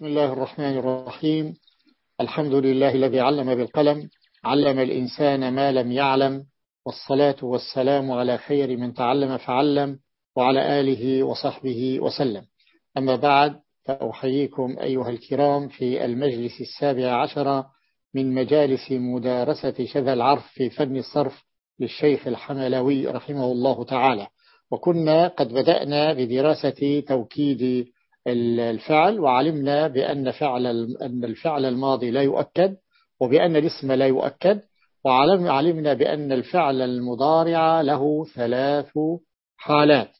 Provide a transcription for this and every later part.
بسم الله الرحمن الرحيم. الحمد لله الذي علم بالقلم علم الإنسان ما لم يعلم والصلاة والسلام على خير من تعلم فعلم وعلى آله وصحبه وسلم. أما بعد فأحييكم أيها الكرام في المجلس السابع عشر من مجالس مدارسة شذا العرف في فن الصرف للشيخ الحملوي رحمه الله تعالى. وكنا قد بدأنا بدراسة توكيد الفعل وعلمنا بأن فعل أن الفعل الماضي لا يؤكد وبأن الاسم لا يؤكد وعلمنا بأن الفعل المضارع له ثلاث حالات.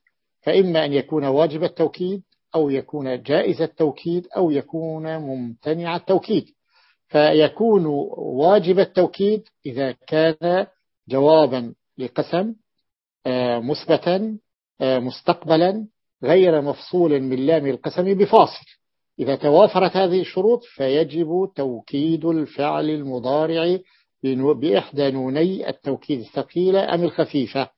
فإما أن يكون واجب التوكيد أو يكون جائز التوكيد أو يكون ممتنع التوكيد. فيكون واجب التوكيد إذا كان جوابا لقسم آه، مثبتا آه، مستقبلا غير مفصول من لام القسم بفاصل. إذا توافرت هذه الشروط فيجب توكيد الفعل المضارع بإحدى نوني التوكيد الثقيلة أم الخفيفة.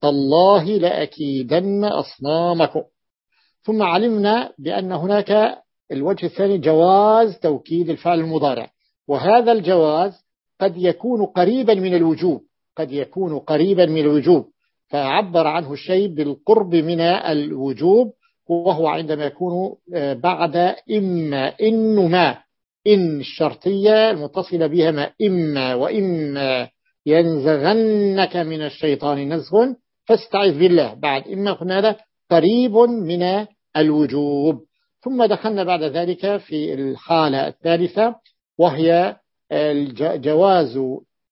تالله لأكيدن أصنامكم. ثم علمنا بأن هناك الوجه الثاني جواز توكيد الفعل المضارع. وهذا الجواز قد يكون قريبا من الوجوب. قد يكون قريبا من الوجوب. فعبر عنه الشيء بالقرب من الوجوب وهو عندما يكون آه، بعد إما إن ما إن الشرطية المتصلة بها ما إما وإما ينزغنك من الشيطان نزغ فاستعذ بالله. بعد إما هذا قريب من الوجوب. ثم دخلنا بعد ذلك في الحالة الثالثة وهي جواز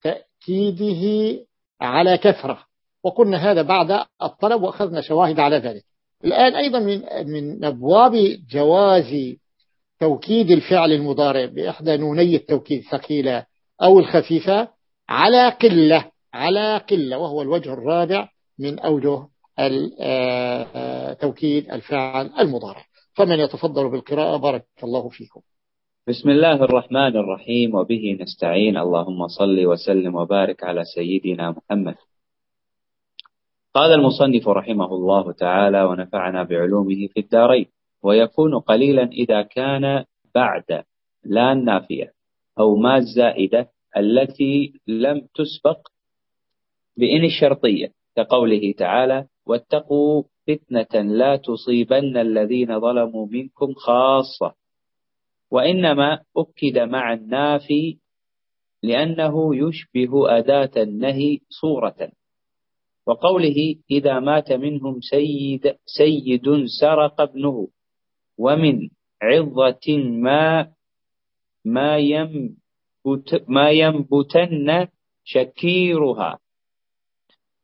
تأكيده على كثرة. وقلنا هذا بعد الطلب وأخذنا شواهد على ذلك. الآن أيضا من من أبواب جواز توكيد الفعل المضارع بإحدى نوني التوكيد ثقيلة أو الخفيفة على قلة على قلة وهو الوجه الرابع من أوجه آه، توكيد الفعل المضارع. فمن يتفضل بالقراءة بارك الله فيكم. بسم الله الرحمن الرحيم وبه نستعين. اللهم صل وسلم وبارك على سيدنا محمد. قال المصنف رحمه الله تعالى ونفعنا بعلومه في الدارين ويكون قليلا إذا كان بعد لا النافية أو ما الزائدة التي لم تسبق بإن الشرطية كقوله تعالى واتقوا فتنة لا تصيبن الذين ظلموا منكم خاصة وإنما أكد مع النافي لأنه يشبه أداة النهي صورة. وقوله إذا مات منهم سيد سيد سرق ابنه ومن عظة ما ما ينبت ما ينبتن شكيرها.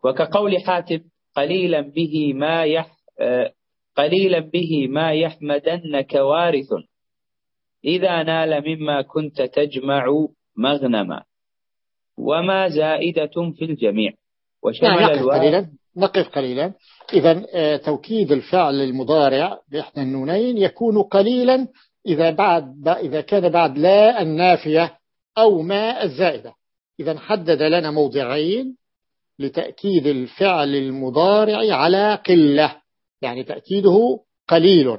وكقول حاتم قليلا به ما يح قليلا به ما يحمدنك وارث إذا نال مما كنت تجمع مغنما. وما زائدة في الجميع. وشمل نعم نقف قليلا نقف قليلا. إذا آه، توكيد الفعل المضارع بإحدى النونين يكون قليلا إذا بعد إذا كان بعد لا النافية أو ما الزائدة. إذا حدد لنا موضعين لتأكيد الفعل المضارع على قلة. يعني تأكيده قليل.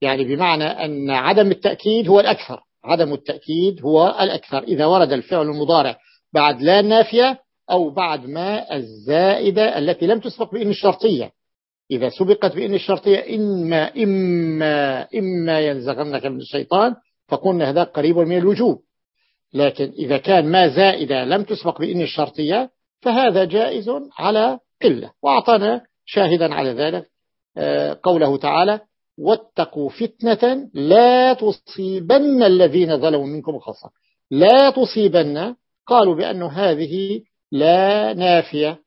يعني بمعنى أن عدم التأكيد هو الأكثر. عدم التأكيد هو الأكثر. إذا ورد الفعل المضارع بعد لا النافية أو بعد ما الزائدة التي لم تسبق بإن الشرطية. إذا سبقت بإن الشرطية إما إما إما ينزغنك من الشيطان فقلنا هذا قريب من الوجوب. لكن إذا كان ما زائدة لم تسبق بإن الشرطية فهذا جائز على قلة. وأعطانا شاهدا على ذلك آه، قوله تعالى واتقوا فتنة لا تصيبن الذين ظلموا منكم خاصة. لا تصيبن قالوا بأن هذه لا نافية.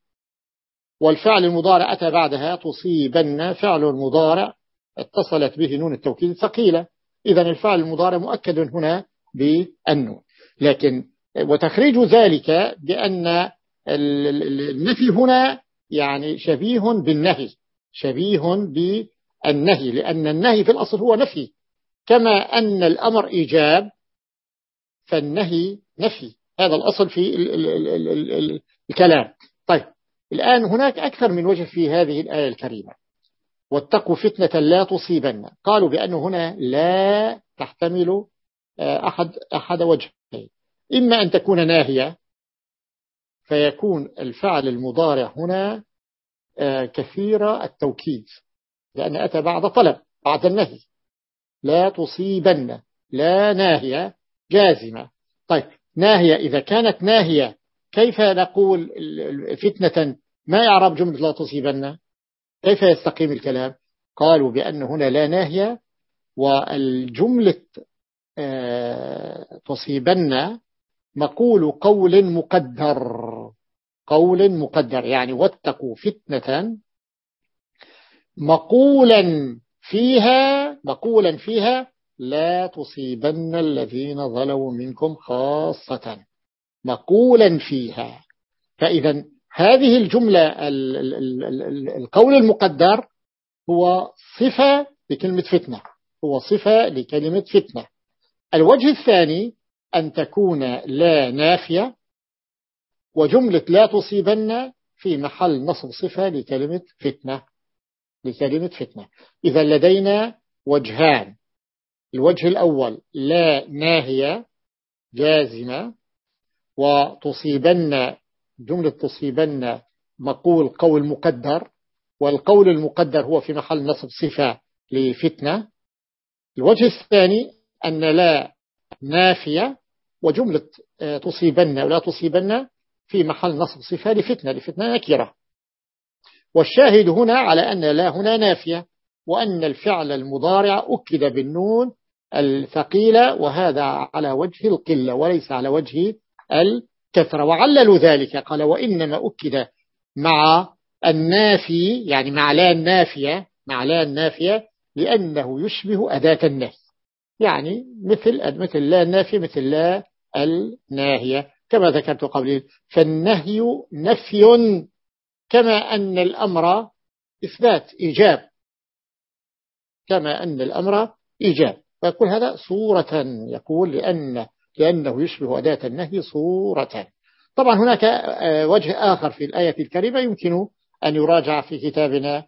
والفعل المضارع أتى بعدها تصيبن فعل المضارع اتصلت به نون التوكيد ثقيلة إذا الفعل المضارع مؤكد هنا بالنون. لكن وتخريج ذلك بأن النفي هنا يعني شبيه بالنهي شبيه بالنهي لأن النهي في الأصل هو نفي. كما أن الأمر إيجاب فالنهي نفي. هذا الأصل في الكلام. طيب الآن هناك أكثر من وجه في هذه الآية الكريمة. واتقوا فتنة لا تصيبن. قالوا بأنه هنا لا تحتمل آه، أحد, أحد وجهين. إما أن تكون ناهية فيكون الفعل المضارع هنا آه، كثير التوكيد. لأن أتى بعد طلب بعد النهي. لا تصيبن. لا ناهية جازمة. طيب ناهية. إذا كانت ناهية كيف نقول فتنة؟ ما يعرب جملة لا تصيبن؟ كيف يستقيم الكلام؟ قالوا بأن هنا لا ناهية والجملة آه، تصيبن مقول قول مقدر. قول مقدر يعني واتقوا فتنة مقولا فيها مقولا فيها لا تصيبن الذين ظلوا منكم خاصة. مقولا فيها. فإذا هذه الجملة القول المقدر هو صفة لكلمة فتنة. هو صفة لكلمة فتنة. الوجه الثاني أن تكون لا نافية وجملة لا تصيبن في محل نصب صفة لكلمة فتنة. لكلمة فتنة. إذا لدينا وجهان. الوجه الأول لا ناهية جازمة وتصيبن جملة تصيبن مقول قول مقدر والقول المقدر هو في محل نصب صفة لفتنة. الوجه الثاني أن لا نافية وجملة آه، تصيبن ولا تصيبن في محل نصب صفة لفتنة لفتنة نكرة. والشاهد هنا على أن لا هنا نافية وأن الفعل المضارع أكد بالنون الثقيلة وهذا على وجه القلة وليس على وجه الكثرة. وعللوا ذلك. قال وإنما أكد مع النافي يعني مع لا النافية مع لا النافية لأنه يشبه أداة النهي يعني مثل مثل لا النافية مثل لا الناهية. كما ذكرت قبل فالنهي نفي كما أن الأمر إثبات إيجاب. كما أن الأمر إيجاب. فيقول هذا صورة يقول لأن لأنه يشبه أداة النهي صورة. طبعا هناك آه، وجه آخر في الآية الكريمة يمكن أن يراجع في كتابنا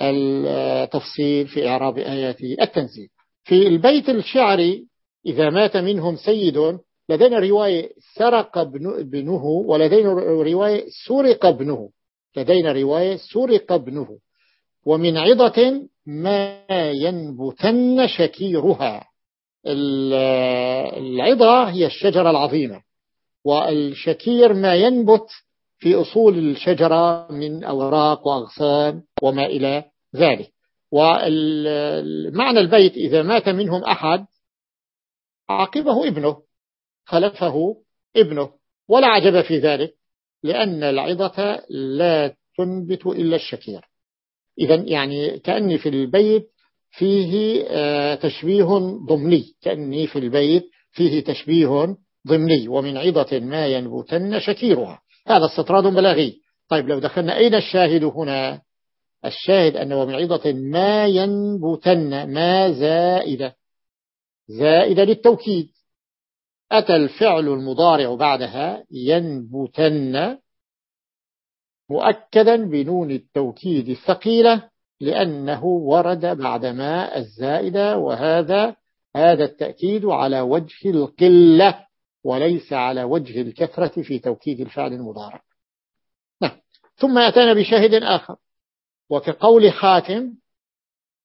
التفصيل في إعراب آيات التنزيل. في البيت الشعري إذا مات منهم سيد لدينا رواية سرق ابنه ولدينا رواية سرق ابنه. لدينا رواية سرق ابنه. ومن عضة ما ينبتن شكيرها. العضة هي الشجرة العظيمة والشكير ما ينبت في أصول الشجرة من أوراق وأغصان وما إلى ذلك. ومعنى البيت إذا مات منهم أحد عقبه ابنه خلفه ابنه ولا عجب في ذلك لأن العظة لا تنبت إلا الشكير. إذا يعني كأني في البيت فيه آه، تشبيه ضمني. كأني في البيت فيه تشبيه ضمني. ومن عظة ما ينبتن شكيرها. هذا استطراد بلاغي. طيب لو دخلنا أين الشاهد هنا؟ الشاهد أنه من عظة ما ينبتن ما زائدة زائدة للتوكيد. أتى الفعل المضارع بعدها ينبتن مؤكدا بنون التوكيد الثقيلة لأنه ورد بعد ما الزائدة وهذا هذا التأكيد على وجه القلة وليس على وجه الكثرة في توكيد الفعل المضارع. نعم. ثم أتانا بشاهد آخر. وكقول حاتم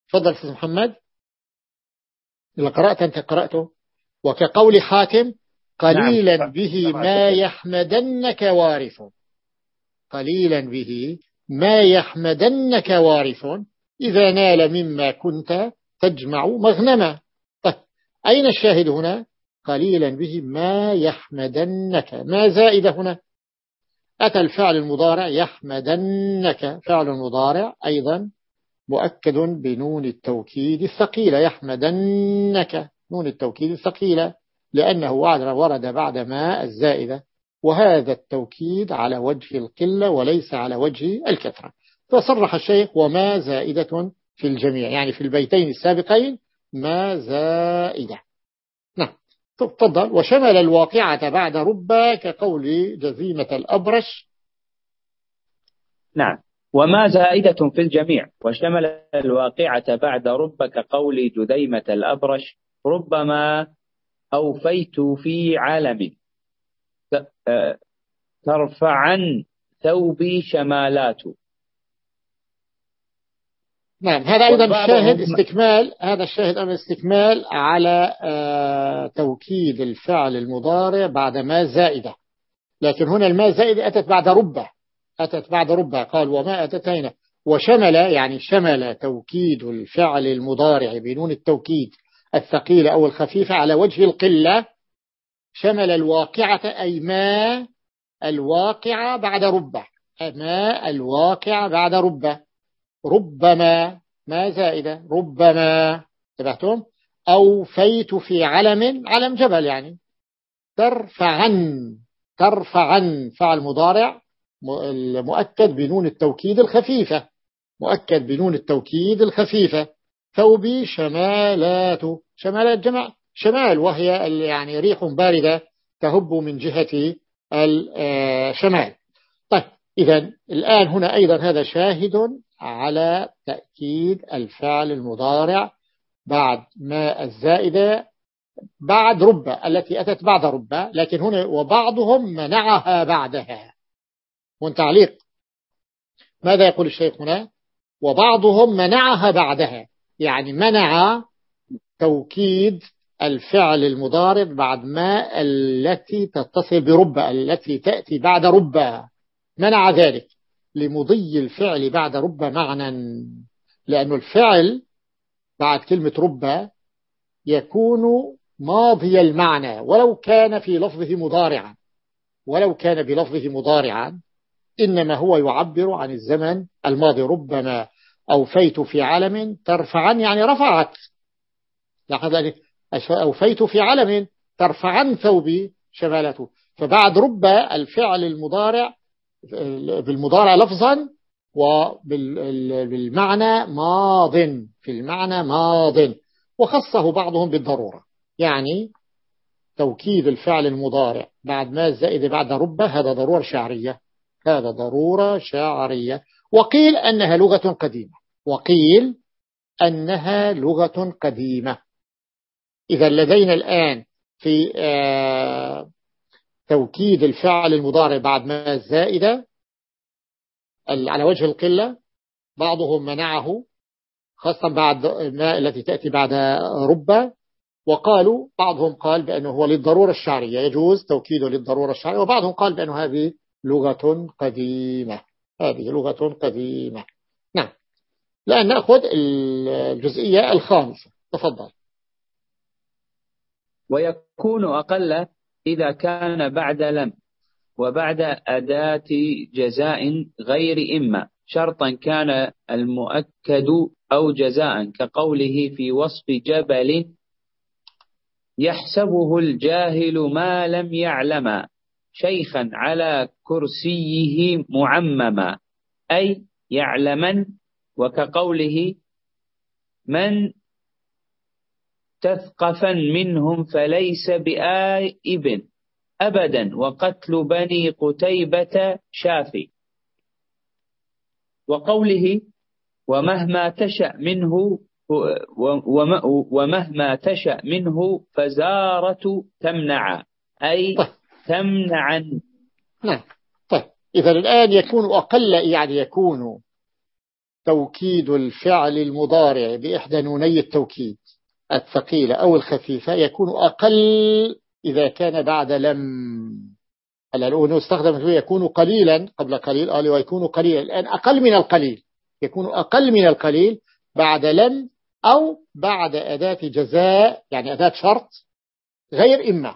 فضل سيد محمد. إذا قرأت أنت قرأته. وكقول حاتم قليلا نعم. به ما يحمدنك وارث. قليلا به ما يحمدنك وارث إذا نال مما كنت تجمع مغنما. طيب أين الشاهد هنا؟ قليلا به ما يحمدنك. ما زائد هنا؟ أتى الفعل المضارع يحمدنك. فعل المضارع أيضا مؤكد بنون التوكيد الثقيلة. يحمدنك نون التوكيد الثقيلة لأنه ورد بعد ما الزائدة. وهذا التوكيد على وجه القلة وليس على وجه الكثرة. فصرح الشيخ وما زائدة في الجميع يعني في البيتين السابقين ما زائدة. نعم تفضل. وشمل الواقعة بعد ربا كقول جزيمة الأبرش. نعم وما زائدة في الجميع. وشمل الواقعة بعد رب كقول جذيمة الأبرش ربما أوفيت في علم ترفعن ثوبي شمالات نعم هذا أيضا الشاهد استكمال هذا الشاهد أيضا استكمال على آه توكيد الفعل المضارع بعد ما زائدة. لكن هنا الماء زائدة أتت بعد ربة أتت بعد ربة قال وما أتت هنا وشمل يعني شمل توكيد الفعل المضارع بنون التوكيد الثقيلة أو الخفيفة على وجه القلة. شمل الواقعة أي ما الواقعة بعد ربة. ما الواقعة بعد ربة. ربما ما زائدة. ربما. تبعتم أوفيت في علم. علم جبل يعني. ترفعن. ترفعن. فعل مضارع. المؤكد بنون التوكيد الخفيفة. مؤكد بنون التوكيد الخفيفة. ثوبي شمالات. شمالات جمع شمال وهي يعني ريح باردة تهب من جهة الشمال طيب إذا الآن هنا أيضا هذا شاهد على تأكيد الفعل المضارع بعد ما الزائدة بعد ربة التي أتت بعد ربة لكن هنا وبعضهم منعها بعدها. هون تعليق. ماذا يقول الشيخ هنا؟ وبعضهم منعها بعدها. يعني منع توكيد الفعل المضارع بعد ما التي تتصل بربة التي تأتي بعد ربة منع ذلك. لمضي الفعل بعد ربة معنى. لأن الفعل بعد كلمة ربة يكون ماضي المعنى. ولو كان في لفظه مضارعا. ولو كان بلفظه مضارعا. إنما هو يعبر عن الزمن. الماضي ربما أوفيت في علم ترفعا يعني رفعت لاحظ أوفيت في علم ترفعا ثوبي شمالته. فبعد رب الفعل المضارع بالمضارع لفظا وبالمعنى ماض في المعنى ماض. وخصه بعضهم بالضرورة. يعني توكيد الفعل المضارع. بعد ما الزائد بعد رب هذا ضرورة شعرية. هذا ضرورة شعرية. وقيل أنها لغة قديمة. وقيل أنها لغة قديمة. إذا لدينا الآن في آه، توكيد الفعل المضارع بعد ما الزائدة على وجه القلة بعضهم منعه خاصة بعد ما التي تأتي بعد ربة وقالوا بعضهم قال بأنه هو للضرورة الشعرية يجوز توكيده للضرورة الشعرية وبعضهم قال بأنه هذه لغة قديمة هذه لغة قديمة. نعم. الآن نأخذ الجزئية الخامسة. تفضل. ويكون أقل إذا كان بعد لم وبعد أداة جزاء غير إما شرطا كان المؤكد أو جزاء كقوله في وصف جبل يحسبه الجاهل ما لم يعلم شيخا على كرسيه معمما أي يعلمن وكقوله من تثقفا منهم فليس بآئب أبدا وقتل بني قتيبة شافي. وقوله ومهما تشأ منه ومهما تشأ منه فزارة تمنع أي طيب. تمنعا. نعم. طيب. إذا الآن يكون أقل يعني يكون توكيد الفعل المضارع بإحدى نوني التوكيد. الثقيلة أو الخفيفة يكون أقل إذا كان بعد لم. الأول استخدم يكون قليلا قبل قليل. قال ويكون قليلا الآن أقل من القليل. يكون أقل من القليل بعد لم أو بعد أداة جزاء يعني أداة شرط غير إما.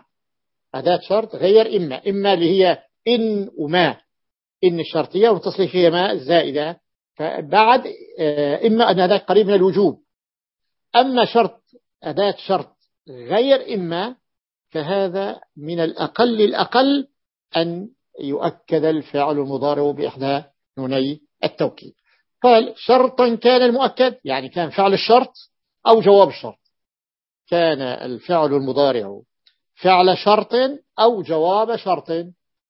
أداة شرط غير إما. إما اللي هي إن وما. إن الشرطية وتصليح هي ما الزائدة فبعد آه، إما أن هذا قريب من الوجوب. أما شرط أداة شرط غير إما فهذا من الأقل الأقل أن يؤكد الفعل المضارع بإحدى نوني التوكيد. قال شرطا كان المؤكد يعني كان فعل الشرط أو جواب الشرط. كان الفعل المضارع فعل شرط أو جواب شرط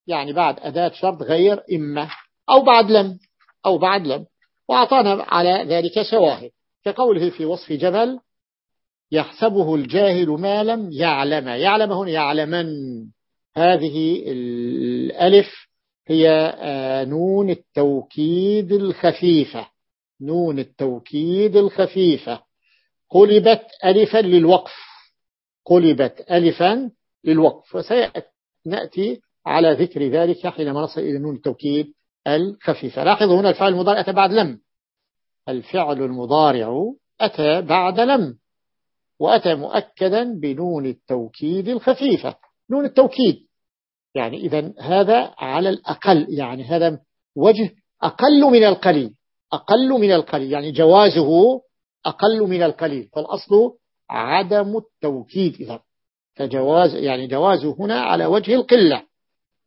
يعني بعد أداة شرط غير إما أو بعد لم أو بعد لم وأعطانا على ذلك شواهد. كقوله في وصف جبل يحسبه الجاهل ما لم يعلم. يعلم هنا يعلمن هذه الألف هي آه، نون التوكيد الخفيفة. نون التوكيد الخفيفة. قلبت ألفا للوقف. قلبت ألفا للوقف. وسيأتي على ذكر ذلك حينما نصل إلى نون التوكيد الخفيفة. لاحظوا هنا الفعل المضارع أتى بعد لم. الفعل المضارع أتى بعد لم. وأتى مؤكدا بنون التوكيد الخفيفة. نون التوكيد. يعني إذا هذا على الأقل يعني هذا وجه أقل من القليل. أقل من القليل. يعني جوازه أقل من القليل. فالأصل عدم التوكيد إذا فجواز يعني جوازه هنا على وجه القلة.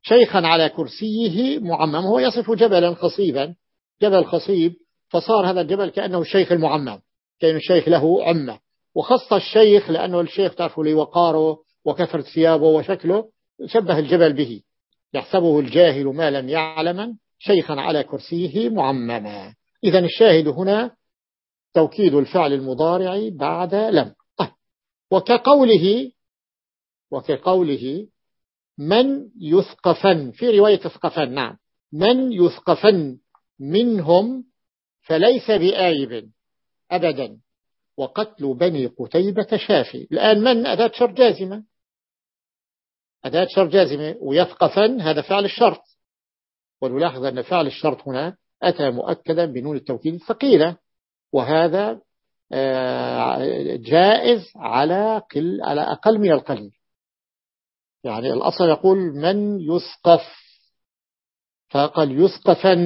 شيخا على كرسيه معمم هو يصف جبلا خصيبا. جبل خصيب فصار هذا الجبل كأنه الشيخ المعمم كأن الشيخ له عمة. وخص الشيخ لأنه الشيخ تعرفوا لي وقاره وكثرة ثيابه وشكله شبه الجبل به. يحسبه الجاهل ما لم يعلم شيخا على كرسيه معمما. إذا الشاهد هنا توكيد الفعل المضارع بعد لم. طيب. وكقوله وكقوله من يثقفن في رواية يثقفن نعم. من يثقفن منهم فليس بآيب أبدا. وقتل بني قتيبة شافي. الآن من؟ أداة شر جازمة. أداة شر جازمة ويثقفن هذا فعل الشرط. ونلاحظ أن فعل الشرط هنا أتى مؤكدا بنون التوكيد الثقيلة. وهذا آه، جائز على, على أقل من القليل. يعني الأصل يقول من يسقف فقال يسقفا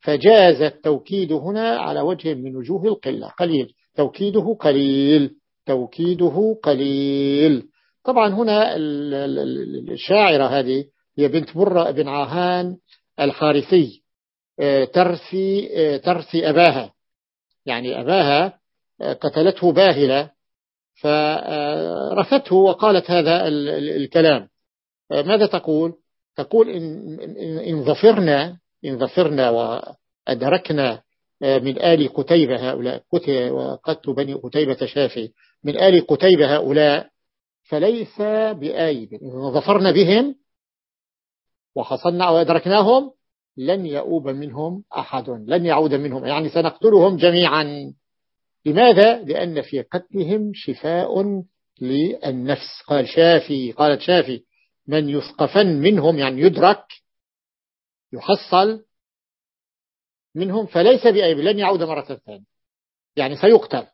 فجاز التوكيد هنا على وجه من وجوه القلة قليل. توكيده قليل. توكيده قليل. طبعا هنا الشاعرة هذه هي بنت برة بن عاهان الحارثي. آه، ترثي, آه، ترثي أباها. يعني أباها آه، قتلته باهلة. فرثته وقالت هذا الكلام. ماذا تقول؟ تقول إن, إن ظفرنا إن ظفرنا وأدركنا من آل قتيبة هؤلاء وقتل بني قتيبة شافي من آل قتيبة هؤلاء فليس بآيب. إن ظفرنا بهم وحصلنا وأدركناهم لن يؤوب منهم أحد لن يعود منهم. يعني سنقتلهم جميعا. لماذا؟ لأن في قتلهم شفاء للنفس. قال شافي قالت شافي من يثقفن منهم يعني يدرك يحصل منهم فليس بأيب لن يعود مرة ثانية. يعني سيقتل.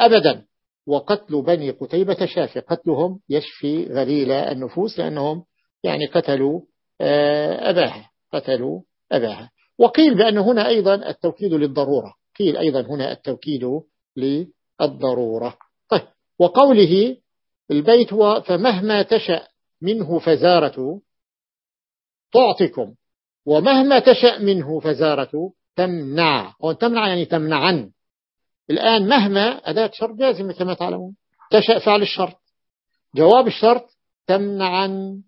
أبدا. وقتل بني قتيبة شافي. قتلهم يشفي غليل النفوس لأنهم يعني قتلوا آه، أباها. قتلوا أباها. وقيل بأن هنا أيضا التوكيد للضرورة. قيل أيضا هنا التوكيد للضرورة. طيب. وقوله البيت هو فمهما تشأ منه فزارة تعطيكم. ومهما تشأ منه فزارة تمنع. وتمنع يعني تمنعا الآن مهما أداة شرط جازمة كما تعلمون. تشأ فعل الشرط. جواب الشرط تمنعا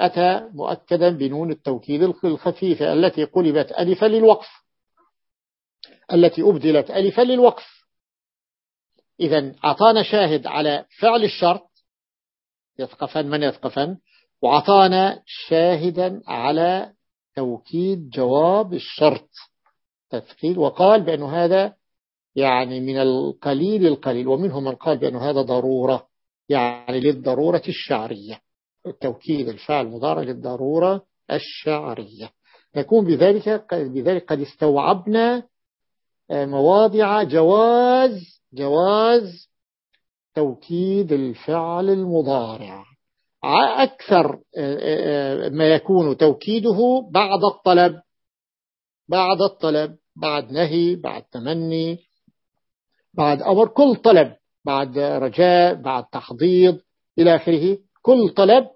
أتى مؤكدا بنون التوكيد الخفيفة التي قلبت ألفا للوقف. التي أبدلت ألفا للوقف. إذا أعطانا شاهد على فعل الشرط. يثقفن من يثقفن؟ وعطانا شاهدا على توكيد جواب الشرط. تثقيل وقال بأن هذا يعني من القليل القليل ومنهم من قال بأن هذا ضرورة يعني للضرورة الشعرية. التوكيد الفعل مضارع للضرورة الشعرية. نكون بذلك بذلك قد استوعبنا آه، مواضع جواز جواز توكيد الفعل المضارع. أكثر آه، آه، ما يكون توكيده بعد الطلب بعد الطلب بعد نهي بعد تمني بعد أمر كل طلب بعد رجاء بعد تحضيض إلى آخره. كل طلب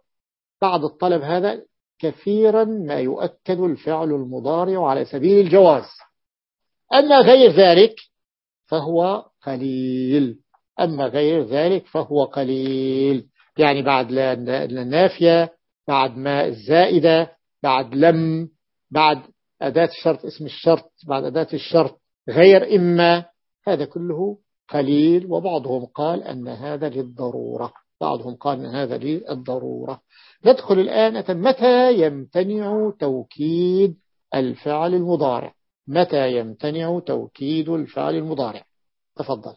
بعد الطلب هذا كثيرا ما يؤكد الفعل المضارع على سبيل الجواز. أما غير ذلك فهو قليل. أما غير ذلك فهو قليل. يعني بعد النافية بعد ما الزائدة بعد لم بعد أداة الشرط اسم الشرط بعد أداة الشرط غير إما هذا كله قليل وبعضهم قال أن هذا للضرورة بعضهم قال أن هذا للضرورة. ندخل الآن متى يمتنع توكيد الفعل المضارع؟ متى يمتنع توكيد الفعل المضارع؟ تفضل.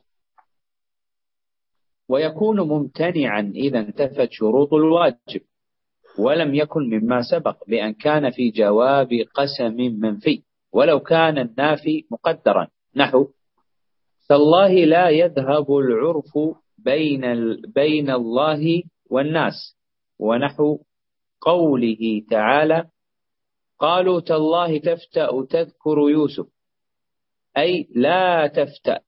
ويكون ممتنعا إذا انتفت شروط الواجب ولم يكن مما سبق بأن كان في جواب قسم منفي ولو كان النافي مقدرا. نحو تالله لا يذهب العرف بين بين الله والناس ونحو قوله تعالى قالوا تالله تفتأ تذكر يوسف أي لا تفتأ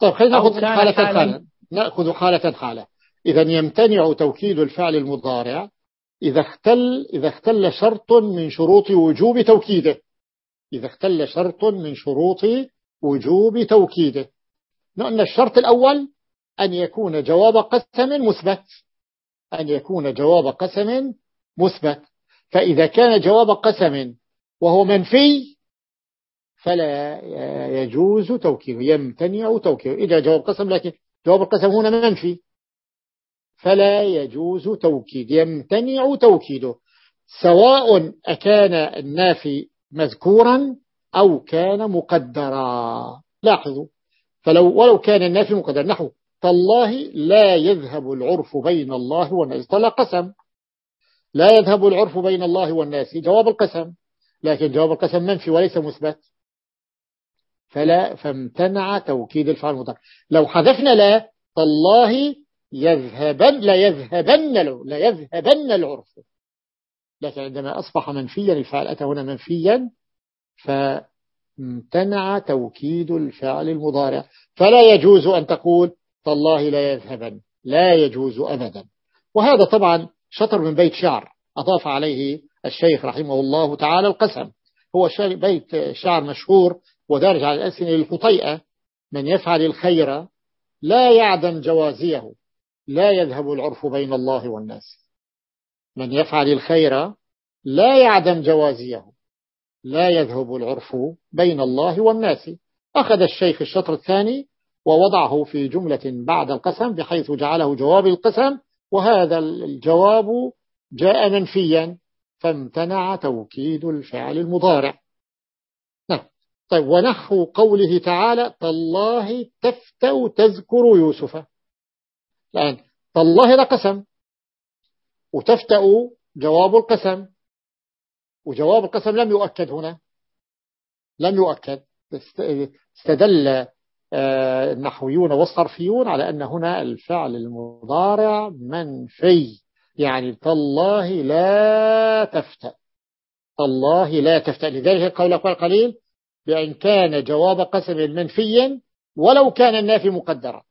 طيب خلينا نأخذ حالة حالة نأخذ حالة حالة إذا يمتنع توكيد الفعل المضارع إذا اختل إذا اختل شرط من شروط وجوب توكيده. إذا اختل شرط من شروط وجوب توكيده. لأن الشرط الأول أن يكون جواب قسم مثبت. أن يكون جواب قسم مثبت. فإذا كان جواب قسم وهو منفي فلا يجوز توكيده يمتنع توكيده إذا جواب قسم لكن جواب القسم هنا منفي. فلا يجوز توكيد يمتنع توكيده سواء أكان النافي مذكورا أو كان مقدرا. لاحظوا فلو ولو كان النافي مقدر نحو تالله لا يذهب العرف بين الله والناس. طلع قسم. لا يذهب العرف بين الله والناس. جواب القسم. لكن جواب القسم منفي وليس مثبت. فلا فامتنع توكيد الفعل المضارع لو حذفنا لا تالله يذهبن لا يذهبن لا يذهبن العرف. لكن عندما أصبح منفيا الفعل أتى هنا منفيا فامتنع توكيد الفعل المضارع. فلا يجوز أن تقول تالله لا يذهبن لا يجوز أبدا. وهذا طبعا شطر من بيت شعر. أضاف عليه الشيخ رحمه الله تعالى القسم. هو بيت شعر مشهور ودارج على الأسنة الخطيئة من يفعل الخير لا يعدم جوازيه لا يذهب العرف بين الله والناس. من يفعل الخير لا يعدم جوازيه لا يذهب العرف بين الله والناس. أخذ الشيخ الشطر الثاني ووضعه في جملة بعد القسم بحيث جعله جواب القسم وهذا الجواب جاء منفيا فامتنع توكيد الفعل المضارع. طيب ونحو قوله تعالى تالله تفتأ تذكر يوسف. الآن تالله هذا قسم. وتفتأ جواب القسم. وجواب القسم لم يؤكد هنا. لم يؤكد. استدل آه، النحويون والصرفيون على أن هنا الفعل المضارع منفي. يعني تالله لا تفتأ. تالله لا تفتأ. لذلك قول قليل. بأن كان جواب قسم منفيا ولو كان النافي مقدرا.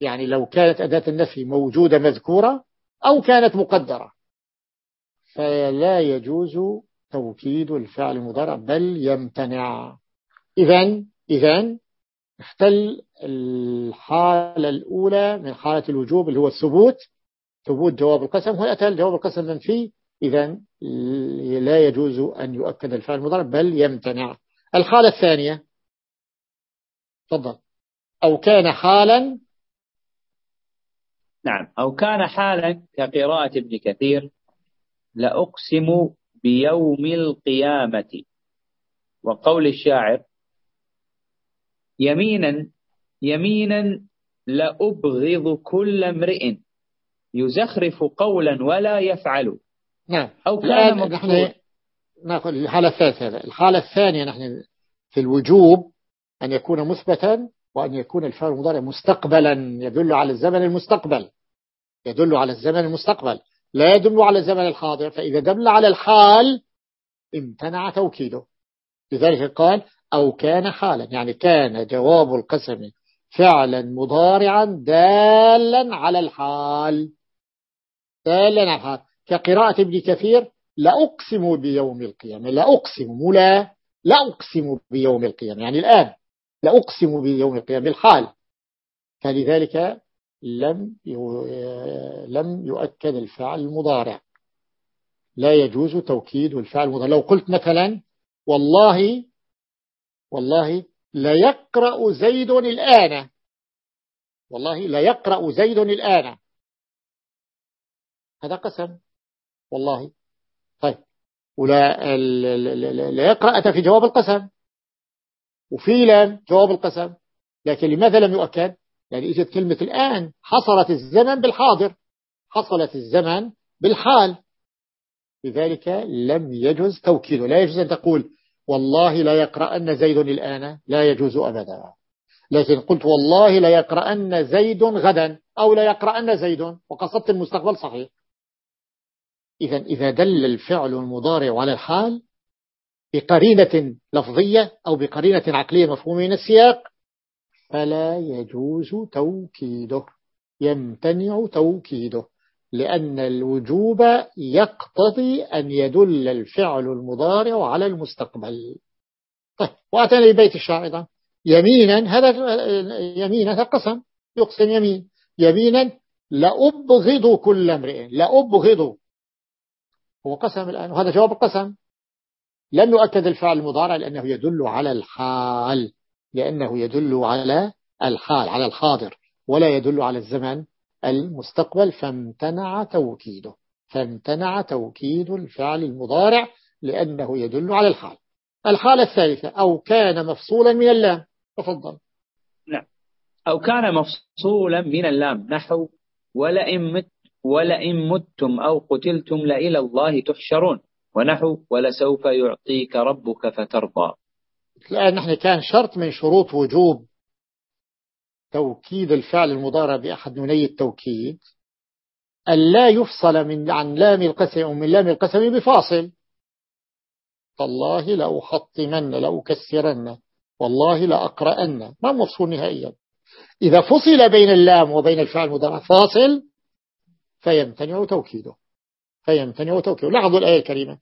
يعني لو كانت أداة النفي موجودة مذكورة أو كانت مقدرة. فلا يجوز توكيد الفعل المضارع بل يمتنع. إذن إذن اختل الحالة الأولى من حالة الوجوب اللي هو الثبوت. ثبوت جواب القسم هو أتى الجواب القسم منفي. إذا لا يجوز أن يؤكد الفعل المضارع بل يمتنع. الحالة الثانية. تفضل. أو كان حالا. نعم. أو كان حالا كقراءة ابن كثير. لأقسم بيوم القيامة. وقول الشاعر يمينا يمينا لأبغض كل امرئ يزخرف قولا ولا يفعل. نعم. أو كان نحن نأخذ الحالة الثالثة الحالة الثانية نحن في الوجوب أن يكون مثبتا وأن يكون الفعل المضارع مستقبلا يدل على الزمن المستقبل. يدل على الزمن المستقبل. لا يدل على الزمن الحاضر. فإذا دل على الحال امتنع توكيده. لذلك قال أو كان حالا. يعني كان جواب القسم فعلا مضارعا دالا على الحال. دالا على الحال. كقراءة ابن كثير لأقسم بيوم القيامة لأقسم لا لأقسم بيوم القيامة يعني الآن لأقسم بيوم القيامة الحال. فلذلك لم لم يؤكد الفعل المضارع. لا يجوز توكيد الفعل المضارع. لو قلت مثلا والله والله لا يقرأ زيد الآن. والله لا يقرأ زيد الآن. هذا قسم. والله طيب. ولا لا يقرأ أتى في جواب القسم. وفي لام جواب القسم. لكن لماذا لم يؤكد؟ يعني إجت كلمة الآن. حصلت الزمن بالحاضر. حصلت الزمن بالحال. لذلك لم يجوز توكيده. لا يجوز أن تقول والله لا يقرأن زيد الآن. لا يجوز أبدا. لكن قلت والله لا يقرأن زيد غدا أو لا يقرأن زيد. وقصدت المستقبل صحيح. إذا إذا دل الفعل المضارع على الحال بقرينة لفظية أو بقرينة عقلية مفهومة من السياق فلا يجوز توكيده يمتنع توكيده لأن الوجوب يقتضي أن يدل الفعل المضارع على المستقبل. طيب وأتنا لبيت الشاعر يمينا هذا يمينا هذا قسم يقسم يمين. يمينا لأبغض كل امرئ لأبغض هو قسم الآن وهذا جواب القسم. لم يؤكد الفعل المضارع لأنه يدل على الحال لأنه يدل على الحال على الحاضر ولا يدل على الزمن المستقبل. فامتنع توكيده فامتنع توكيد الفعل المضارع لأنه يدل على الحال. الحالة الثالثة أو كان مفصولا من اللام. تفضل. نعم. أو كان مفصولا من اللام نحو ولئن مت ولئن متم أو قتلتم لإلى الله تحشرون. ونحو ولسوف يعطيك ربك فترضى. الآن نحن كان شرط من شروط وجوب توكيد الفعل المضارع بأحد نوني التوكيد ألا يفصل من عن لام القسم أو من لام القسم بفاصل. تالله لأحطمن لأكسرن والله لأقرأن. ما مفصول نهائيا؟ إذا فصل بين اللام وبين الفعل المضارع فاصل فيمتنع توكيده. فيمتنع توكيده. لاحظوا الآية الكريمة.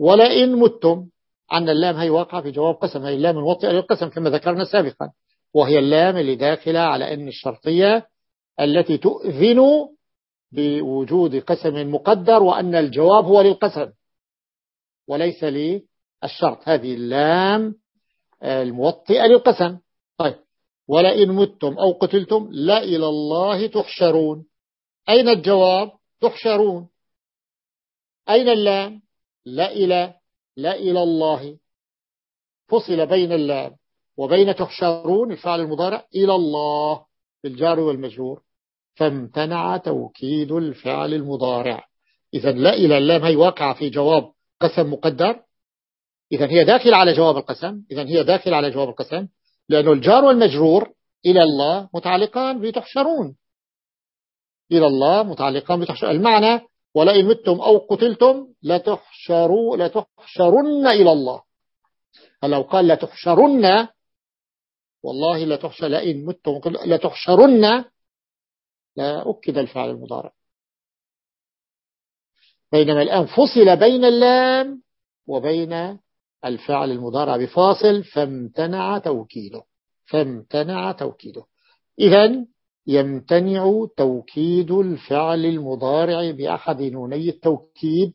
ولئن متم عن اللام هي واقع في جواب قسم هي اللام الموطئة للقسم كما ذكرنا سابقا. وهي اللام اللي داخلة على أن الشرطية التي تؤذن بوجود قسم مقدر وأن الجواب هو للقسم. وليس للشرط. هذه اللام الموطئة للقسم. طيب. ولئن متم أو قتلتم لا إلى الله تحشرون. أين الجواب؟ تحشرون. أين اللام؟ لا إلى لا إلى الله. فصل بين اللام. وبين تحشرون الفعل المضارع إلى الله بالجار والمجرور. فامتنع توكيد الفعل المضارع. إذا لا إلى اللام هي واقعة في جواب قسم مقدر. إذا هي داخل على جواب القسم. إذا هي داخل على جواب القسم. لأنه الجار والمجرور إلى الله متعلقان بتحشرون. إلى الله متعلقان بتحشرون المعنى ولئن متم أو قتلتم لتحشروا لتحشرن إلى الله. فلو قال لتحشرن والله لتحشر لئن متم لتحشرن لا أكد الفعل المضارع. بينما الآن فصل بين اللام وبين الفعل المضارع بفاصل فامتنع توكيده. فامتنع توكيده. إذا يمتنع توكيد الفعل المضارع بأحد نوني التوكيد.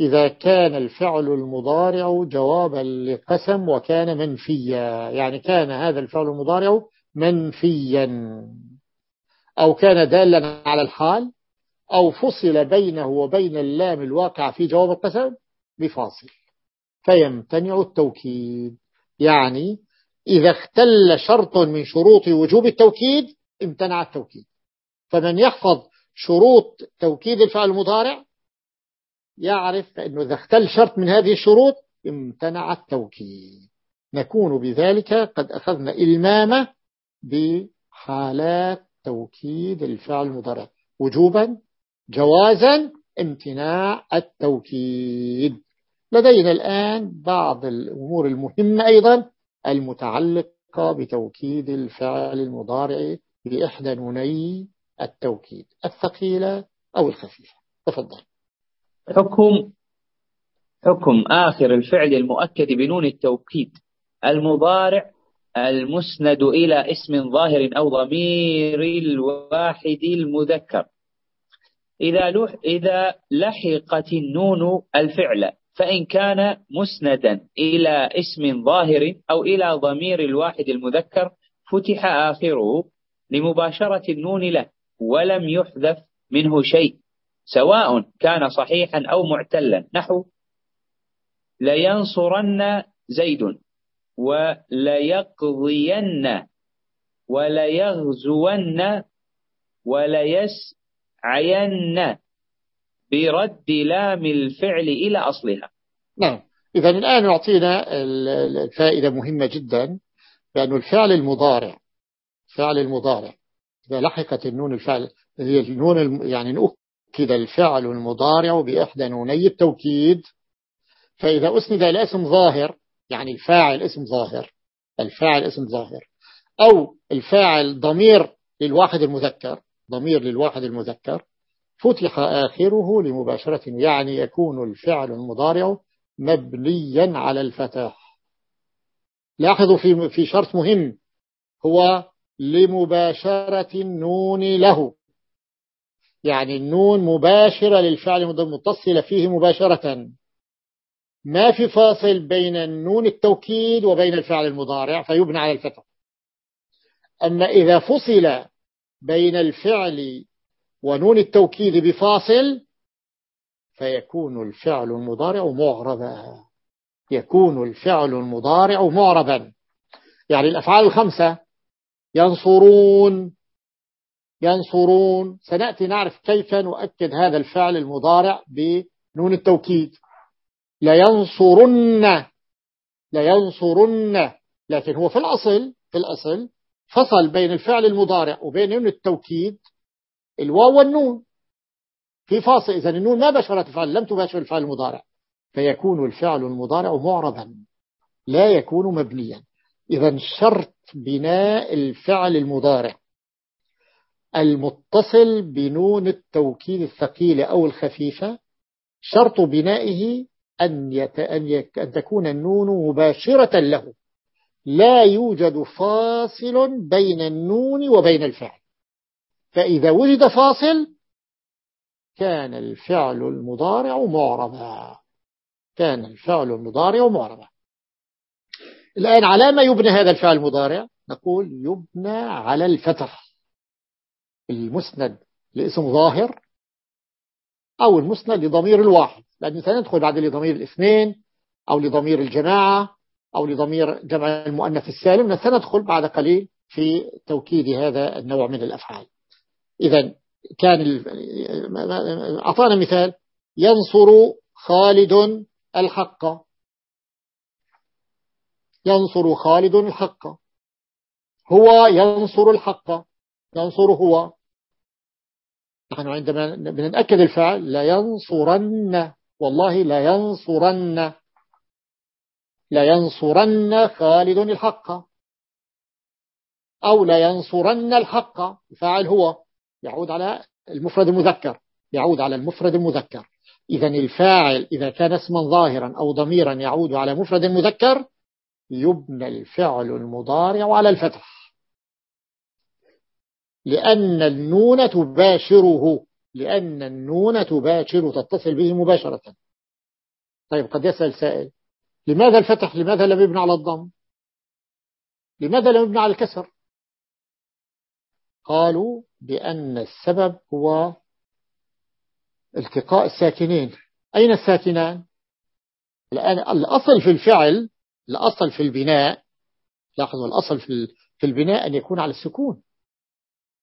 إذا كان الفعل المضارع جوابا لقسم وكان منفيا يعني كان هذا الفعل المضارع منفيا. أو كان دالا على الحال أو فصل بينه وبين اللام الواقع في جواب القسم بفاصل. فيمتنع التوكيد. يعني إذا اختل شرط من شروط وجوب التوكيد امتنع التوكيد. فمن يحفظ شروط توكيد الفعل المضارع يعرف أنه إذا اختل شرط من هذه الشروط امتنع التوكيد. نكون بذلك قد أخذنا إلمامة بحالات توكيد الفعل المضارع. وجوبا جوازا امتناع التوكيد. لدينا الآن بعض الأمور المهمة أيضا المتعلقة بتوكيد الفعل المضارع بإحدى نوني التوكيد الثقيلة أو الخفيفة تفضل. حكم حكم آخر الفعل المؤكد بنون التوكيد المضارع المسند إلى اسم ظاهر أو ضمير الواحد المذكر. إذا إذا لحقت النون الفعل فإن كان مسندا إلى اسم ظاهر أو إلى ضمير الواحد المذكر فتح آخره لمباشرة النون له ولم يحذف منه شيء سواء كان صحيحا أو معتلا. نحو لينصرن زيد وليقضين وليغزون وليسعين برد لام الفعل إلى أصلها. نعم. إذا الآن يعطينا الفائدة مهمة جدا لأن الفعل المضارع فعل المضارع. إذا لحقت النون الفعل هي النون يعني نؤكد الفعل المضارع بإحدى نوني التوكيد. فإذا أسند إلى اسم ظاهر يعني الفاعل اسم ظاهر الفاعل اسم ظاهر أو الفاعل ضمير للواحد المذكر ضمير للواحد المذكر فتح آخره لمباشرة يعني يكون الفعل المضارع مبنيا على الفتح. لاحظوا في في شرط مهم هو لمباشرة النون له. يعني النون مباشرة للفعل المتصلة فيه مباشرة. ما في فاصل بين النون التوكيد وبين الفعل المضارع فيبنى على الفتح. أما إذا فصل بين الفعل ونون التوكيد بفاصل فيكون الفعل المضارع معربا. يكون الفعل المضارع معربا. يعني الأفعال الخمسة ينصرون. ينصرون. سنأتي نعرف كيف نؤكد هذا الفعل المضارع بنون التوكيد. لينصرن. لينصرن. لكن هو في الأصل في الأصل فصل بين الفعل المضارع وبين نون التوكيد الواو والنون. في فاصل إذا النون ما باشرت الفعل لم تباشر الفعل المضارع فيكون الفعل المضارع معربا لا يكون مبنيا. إذا شرط بناء الفعل المضارع المتصل بنون التوكيد الثقيلة أو الخفيفة. شرط بنائه أن, يت... أن, يك... أن تكون النون مباشرة له. لا يوجد فاصل بين النون وبين الفعل. فإذا وجد فاصل كان الفعل المضارع معربا كان الفعل المضارع معربا الآن على ما يبنى هذا الفعل المضارع؟ نقول يبنى على الفتح. المسند لاسم ظاهر أو المسند لضمير الواحد. لأن سندخل بعد لضمير الاثنين أو لضمير الجماعة أو لضمير جمع المؤنث السالم سندخل بعد قليل في توكيد هذا النوع من الأفعال. إذا كان أعطانا مثال. ينصر خالد الحق. ينصر خالد الحق. هو ينصر الحق. ينصر هو. نحن عندما بنأكد الفعل لا ينصرن. والله لا ينصرن. لا ينصرن خالد الحق. أو لا ينصرن الحق. الفاعل هو. يعود على المفرد المذكر. يعود على المفرد المذكر. إذا الفاعل إذا كان اسما ظاهرا أو ضميرا يعود على مفرد مذكر يبنى الفعل المضارع على الفتح. لأن النون تباشره لأن النون تباشر تتصل به مباشرة. طيب قد يسأل سائل لماذا الفتح؟ لماذا لم يبنى على الضم؟ لماذا لم يبنى على الكسر؟ قالوا بأن السبب هو التقاء الساكنين. أين الساكنان؟ الآن الأصل في الفعل الأصل في البناء لاحظوا الأصل في البناء أن يكون على السكون.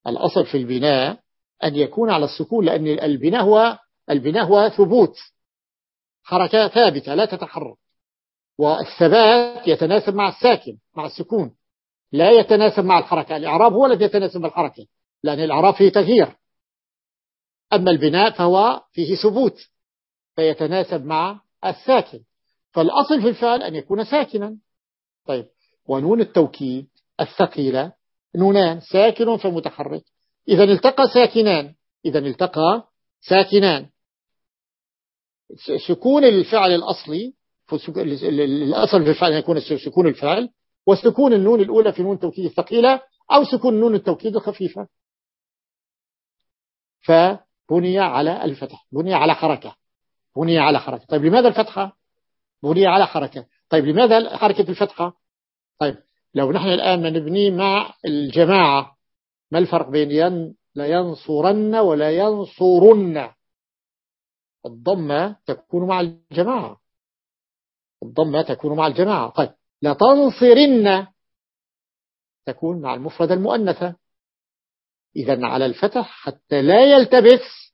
الأصل في البناء أن يكون على السكون لأن البناء هو البناء هو ثبوت حركة ثابتة لا تتحرك والثبات يتناسب مع الساكن مع السكون لا يتناسب مع الحركة. الإعراب هو الذي يتناسب الحركة لأن الإعراب فيه تغيير. أما البناء فهو فيه ثبوت فيتناسب مع الساكن. فالأصل في الفعل أن يكون ساكنا. طيب. ونون التوكيد الثقيلة نونان ساكن فمتحرك. إذا التقى ساكنان. إذا التقى ساكنان. سكون الفعل الأصلي الأصل في الفعل يكون سكون الفعل وسكون النون الأولى في نون التوكيد الثقيلة أو سكون نون التوكيد الخفيفة. فبني على الفتح بني على حركة. بني على حركة. طيب لماذا الفتحة؟ بني على حركة. طيب لماذا حركة الفتحة؟ طيب لو نحن الآن ما نبني مع الجماعة ما الفرق بين ين لينصرن ولا ينصرن؟ الضمة تكون مع الجماعة. الضمة تكون مع الجماعة. طيب لتنصرن تكون مع المفرد المؤنثة إذا على الفتح حتى لا يلتبس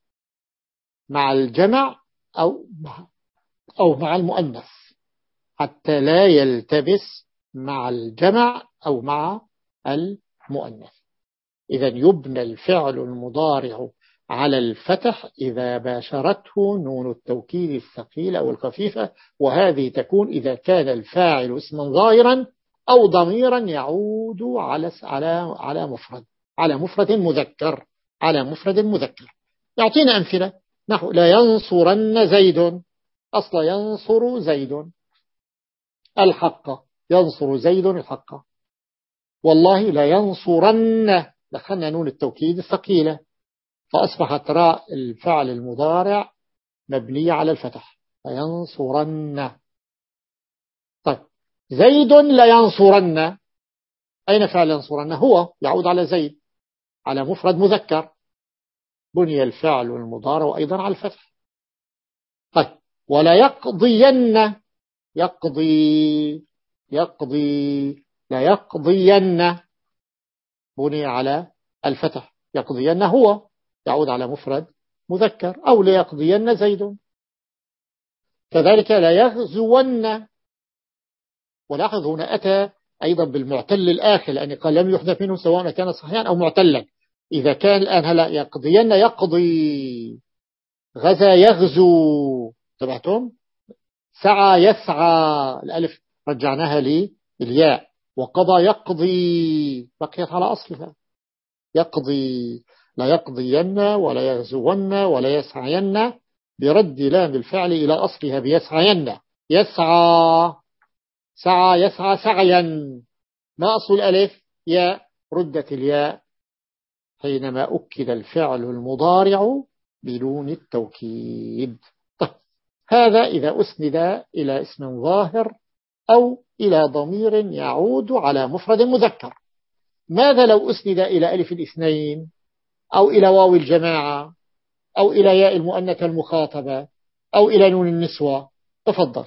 مع الجمع أو مع, أو مع المؤنث حتى لا يلتبس مع الجمع أو مع المؤنث. إذا يبنى الفعل المضارع على الفتح إذا باشرته نون التوكيد الثقيلة أو الخفيفة وهذه تكون إذا كان الفاعل اسما ظاهرا أو ضميرا يعود على على على مفرد على مفرد مذكر على مفرد مذكر. يعطينا أمثلة. نحو لا ينصرن زيد. أصل ينصر زيد. الحق. ينصر زيد الحق. والله لا ينصرن دخلنا نون التوكيد الثقيلة. فأصبحت راء الفعل المضارع مبنية على الفتح. فينصرن طيب. زيد لا ينصرن أين فعل ينصرن؟ هو يعود على زيد. على مفرد مذكر. بني الفعل المضارع أيضا على الفتح. طيب ولا يقضين يقضي يقضي لا يقضين بني على الفتح يقضين هو يعود على مفرد مذكر أو ليقضين زيد. كذلك لا يغزون. ولاحظ هنا أتى أيضا بالمعتل الآخر لأن قال لم يحدث منه سواء كان صحيحا أو معتلا. إذا كان الآن هلا يقضين يقضي. غزا يغزو. تبعتم سعى يسعى الألف رجعناها للياء. وقضى يقضي بقيت على أصلها. يقضي لا يقضين ولا يغزون ولا يسعين برد لام الفعل إلى أصلها بيسعين. يسعى سعى يسعى سعيا. ما أصل الألف؟ ياء ردت الياء. حينما أكد الفعل المضارع بدون التوكيد. هذا إذا أسند إلى اسم ظاهر أو إلى ضمير يعود على مفرد مذكر. ماذا لو أسند إلى ألف الاثنين أو إلى واو الجماعة أو إلى ياء المؤنثة المخاطبة أو إلى نون النسوة؟ تفضل.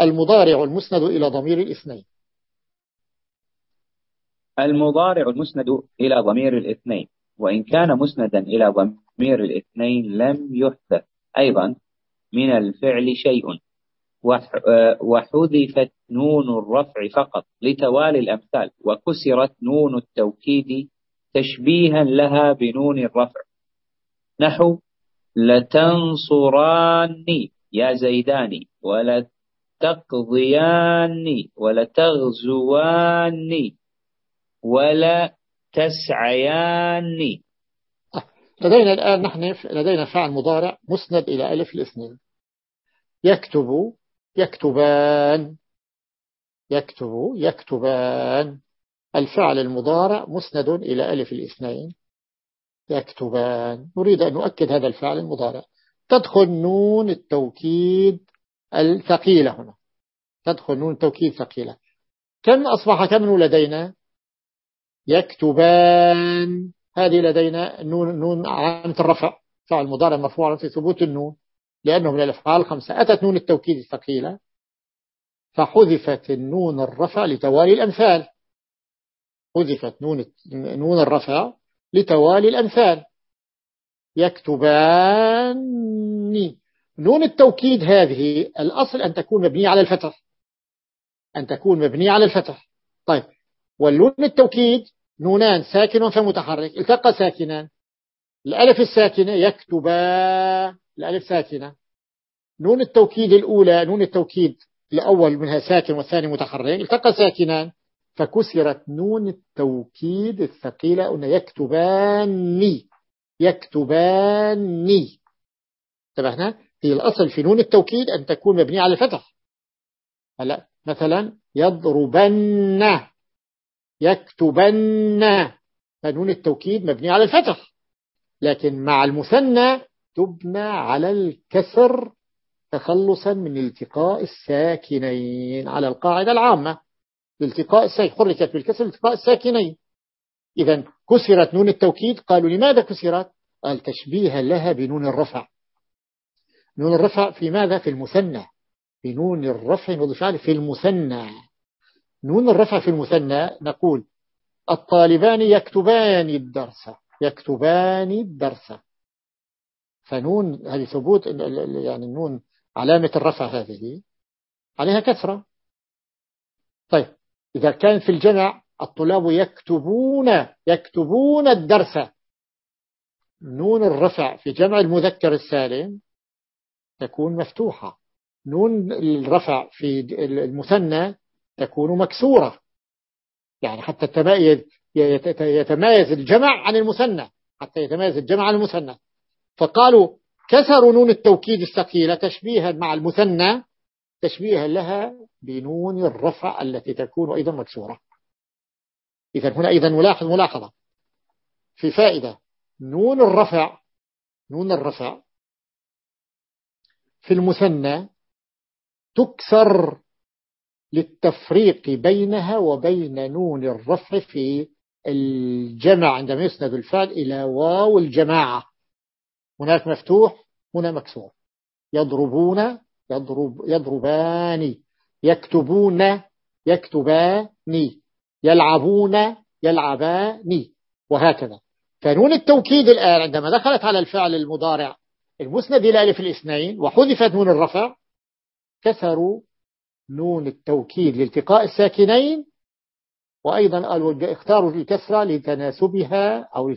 المضارع المسند إلى ضمير الاثنين. المضارع المسند إلى ضمير الاثنين وإن كان مسندا إلى ضمير الاثنين لم يحدث. أيضا من الفعل شيء. وحذفت نون الرفع فقط لتوالي الأمثال وكسرت نون التوكيد تشبيها لها بنون الرفع. نحو لتنصراني يا زيداني ولتقضياني ولتغزواني ولا تسعياني لدينا الآن نحن لدينا فعل مضارع مسند إلى ألف الاثنين. يكتب يكتبان يكتب يكتبان. الفعل المضارع مسند إلى ألف الاثنين. يكتبان. نريد أن نؤكد هذا الفعل المضارع. تدخل نون التوكيد الثقيلة هنا. تدخل نون التوكيد ثقيلة كم أصبح كم لدينا؟ يكتبان. هذه لدينا نون, نون علامة الرفع. فعل مضارع مرفوع في ثبوت النون. لأنه من الأفعال الخمسة. أتت نون التوكيد الثقيلة. فحذفت النون الرفع لتوالي الأمثال. حذفت نون نون الرفع لتوالي الأمثال. يكتبان. نون التوكيد هذه الأصل أن تكون مبنية على الفتح. أن تكون مبنية على الفتح. طيب. والنون التوكيد نونان ساكن فمتحرك. التقى ساكنان. الألف الساكنة يكتبا الألف ساكنة نون التوكيد الأولى نون التوكيد الأول منها ساكن والثاني متحرك التقى ساكنان فكسرت نون التوكيد الثقيلة أن يكتباني يكتباني. انتبهنا؟ هي الأصل في نون التوكيد أن تكون مبنية على الفتح. هلا مثلا يضربن يكتبن فنون التوكيد مبني على الفتح. لكن مع المثنى تبنى على الكسر تخلصا من التقاء الساكنين على القاعدة العامة. الالتقاء الساكن حركت بالكسر التقاء الساكنين. إذا كسرت نون التوكيد قالوا لماذا كسرت؟ قال تشبيها لها بنون الرفع. نون الرفع في ماذا؟ في المثنى. بنون الرفع والفعل في المثنى. نون الرفع في المثنى نقول الطالبان يكتبان الدرس. يكتبان الدرس. فنون هذه ثبوت يعني النون علامة الرفع هذه عليها كثرة. طيب إذا كان في الجمع الطلاب يكتبون يكتبون الدرس. نون الرفع في جمع المذكر السالم تكون مفتوحة. نون الرفع في المثنى تكون مكسورة. يعني حتى يتمايز الجمع عن المثنى. حتى يتمايز الجمع عن المثنى. فقالوا كسروا نون التوكيد الثقيلة تشبيها مع المثنى تشبيها لها بنون الرفع التي تكون أيضا مكسورة. إذا هنا أيضا نلاحظ ملاحظة. في فائدة نون الرفع نون الرفع في المثنى تكسر للتفريق بينها وبين نون الرفع في الجمع عندما يسند الفعل إلى واو الجماعة. هناك مفتوح هنا مكسور. يضربون يضرب يضربان يكتبون يكتبان يلعبون يلعبان وهكذا. فنون التوكيد الآن عندما دخلت على الفعل المضارع المسند إلى ألف الاثنين وحذفت نون الرفع كسروا نون التوكيد لالتقاء الساكنين. وأيضا قالوا اختاروا الكسرة لتناسبها أو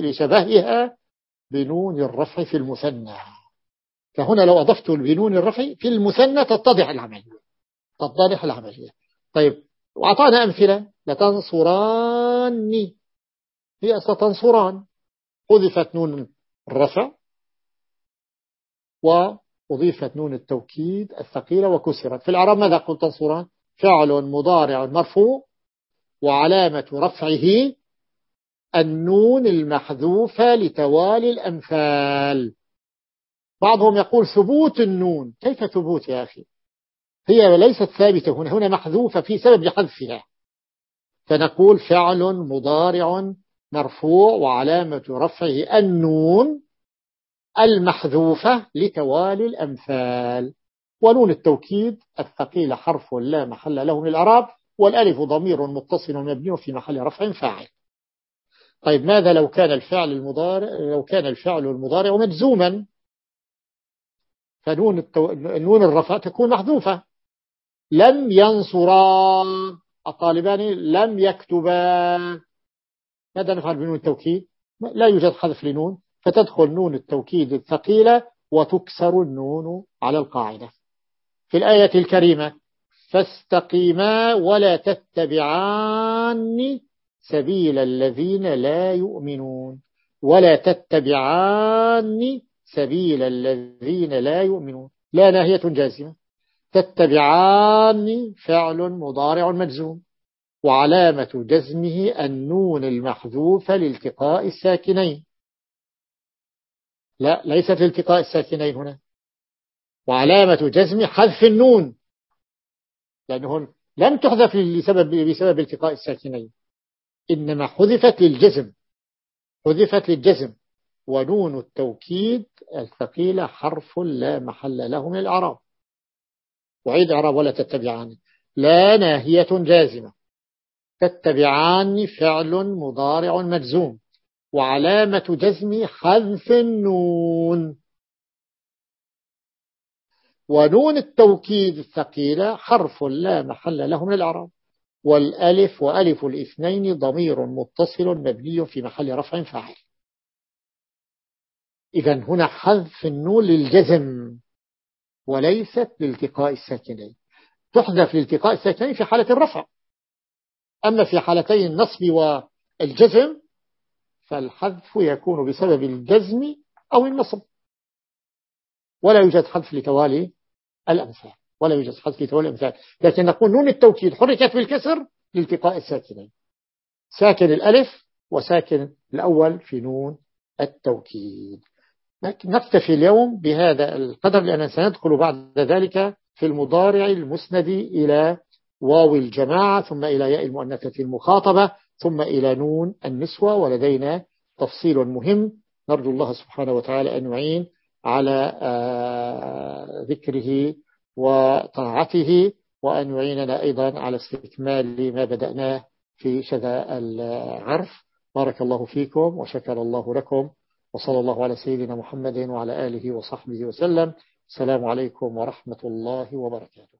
لشبهها. بنون الرفع في المثنى. فهنا لو أضفت بنون الرفع في المثنى تتضح العملية. تتضح العملية. طيب وأعطانا أمثلة لتنصراني. هي ستنصران. حذفت نون الرفع وأضيفت نون التوكيد الثقيلة وكسرت. في العرب ماذا قلت تنصران؟ فعل مضارع مرفوع وعلامة رفعه النون المحذوفة لتوالي الأمثال. بعضهم يقول ثبوت النون. كيف ثبوت يا أخي؟ هي ليست ثابتة هنا. هنا محذوفة في سبب حذفها فنقول فعل مضارع مرفوع وعلامة رفعه النون المحذوفة لتوالي الأمثال. ونون التوكيد الثقيل حرف لا محل له من الأعراب والألف ضمير متصل مبني في محل رفع فاعل. طيب ماذا لو كان الفعل المضارع لو كان الفعل المضارع مجزوما؟ فنون التو... نون الرفع تكون محذوفة. لم ينصرا. الطالبان لم يكتبا. ماذا نفعل بنون التوكيد؟ لا يوجد حذف لنون. فتدخل نون التوكيد الثقيلة وتكسر النون على القاعدة. في الآية الكريمة فاستقيما ولا تتبعان سبيل الذين لا يؤمنون. ولا تتبعان سبيل الذين لا يؤمنون. لا ناهية جازمة. تتبعان فعل مضارع مجزوم. وعلامة جزمه النون المحذوفة لالتقاء الساكنين. لا ليست لالتقاء الساكنين هنا. وعلامة جزم حذف النون. لأنه لم تحذف لسبب بسبب التقاء الساكنين. إنما حذفت للجزم حذفت للجزم ونون التوكيد الثقيلة حرف لا محل له من الأعراب. وعيد إعراب ولا تتبعان لا ناهية جازمة. تتبعان فعل مضارع مجزوم. وعلامة جزم حذف النون. ونون التوكيد الثقيلة حرف لا محل له من الأعراب. والألف وألف الاثنين ضمير متصل مبني في محل رفع فاعل. إذا هنا حذف النون للجزم وليست لالتقاء الساكنين. تحذف لالتقاء الساكنين في حالة الرفع. أما في حالتي النصب والجزم فالحذف يكون بسبب الجزم أو النصب. ولا يوجد حذف لتوالي الأمثال. ولا يوجد حذف لتوالي الأمثال لكن نقول نون التوكيد حركت بالكسر لالتقاء الساكنين. ساكن الألف وساكن الأول في نون التوكيد. نكتفي اليوم بهذا القدر لأننا سندخل بعد ذلك في المضارع المسند إلى واو الجماعة ثم إلى ياء المؤنثة المخاطبة ثم إلى نون النسوة ولدينا تفصيل مهم نرجو الله سبحانه وتعالى أن يعين على آه، ذكره وطاعته وأن يعيننا أيضا على استكمال ما بدأناه في شذا العرف. بارك الله فيكم وشكر الله لكم وصلى الله على سيدنا محمد وعلى آله وصحبه وسلم. السلام عليكم ورحمة الله وبركاته.